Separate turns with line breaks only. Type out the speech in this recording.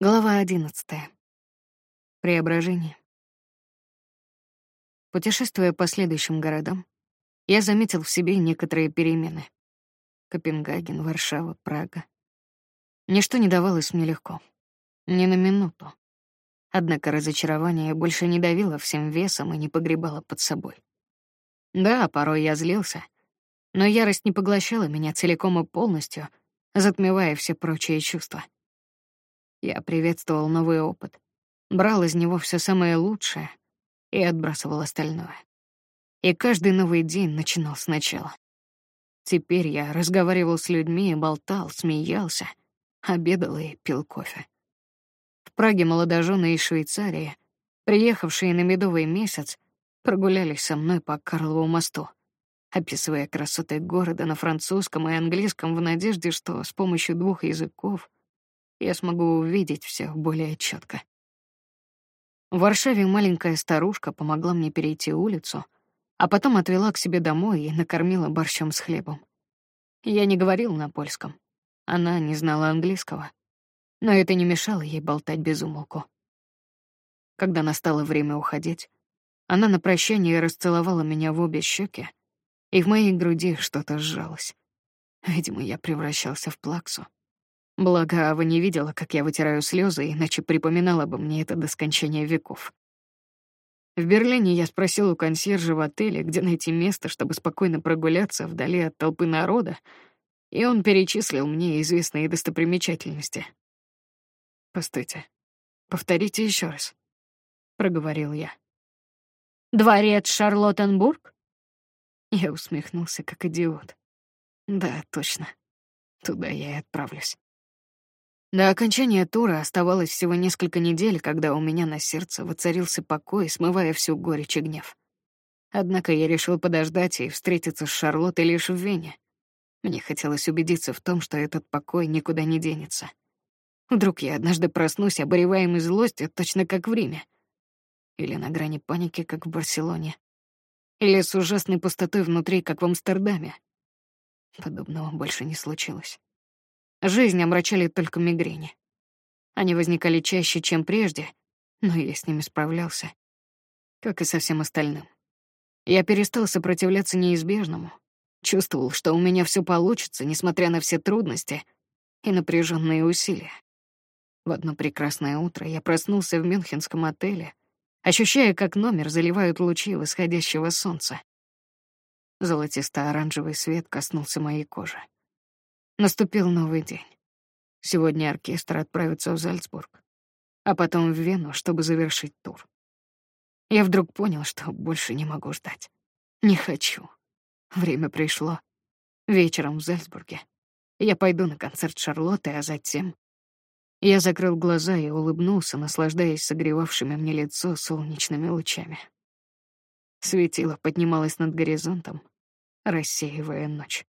Глава одиннадцатая. Преображение. Путешествуя по следующим городам, я заметил в себе некоторые перемены. Копенгаген, Варшава, Прага. Ничто не давалось мне легко. Ни на минуту. Однако разочарование больше не давило всем весом и не погребало под собой. Да, порой я злился, но ярость не поглощала меня целиком и полностью, затмевая все прочие чувства. Я приветствовал новый опыт, брал из него все самое лучшее и отбрасывал остальное. И каждый новый день начинал сначала. Теперь я разговаривал с людьми, болтал, смеялся, обедал и пил кофе. В Праге молодожены из Швейцарии, приехавшие на медовый месяц, прогулялись со мной по Карлову мосту, описывая красоты города на французском и английском в надежде, что с помощью двух языков я смогу увидеть все более четко. В Варшаве маленькая старушка помогла мне перейти улицу, а потом отвела к себе домой и накормила борщом с хлебом. Я не говорил на польском. Она не знала английского, но это не мешало ей болтать без умолку. Когда настало время уходить, она на прощание расцеловала меня в обе щеки, и в моей груди что-то сжалось. Видимо, я превращался в плаксу. Благо, Ава не видела, как я вытираю слезы, иначе припоминала бы мне это до скончания веков. В Берлине я спросил у консьержа в отеле, где найти место, чтобы спокойно прогуляться вдали от толпы народа, и он перечислил мне известные достопримечательности. «Постойте, повторите еще раз», — проговорил я.
«Дворец Шарлоттенбург?»
Я усмехнулся, как идиот. «Да, точно. Туда я и отправлюсь». До окончания тура оставалось всего несколько недель, когда у меня на сердце воцарился покой, смывая всю горечь и гнев. Однако я решил подождать и встретиться с Шарлоттой лишь в Вене. Мне хотелось убедиться в том, что этот покой никуда не денется. Вдруг я однажды проснусь, обуреваемый злостью, точно как в Риме. Или на грани паники, как в Барселоне. Или с ужасной пустотой внутри, как в Амстердаме. Подобного больше не случилось. Жизнь омрачали только мигрени. Они возникали чаще, чем прежде, но я с ними справлялся, как и со всем остальным. Я перестал сопротивляться неизбежному, чувствовал, что у меня все получится, несмотря на все трудности и напряженные усилия. В одно прекрасное утро я проснулся в мюнхенском отеле, ощущая, как номер заливают лучи восходящего солнца. Золотисто-оранжевый свет коснулся моей кожи. Наступил новый день. Сегодня оркестр отправится в Зальцбург, а потом в Вену, чтобы завершить тур. Я вдруг понял, что больше не могу ждать. Не хочу. Время пришло. Вечером в Зальцбурге. Я пойду на концерт Шарлотты, а затем... Я закрыл глаза и улыбнулся, наслаждаясь согревавшими мне лицо солнечными лучами. Светило поднималось над горизонтом, рассеивая ночь.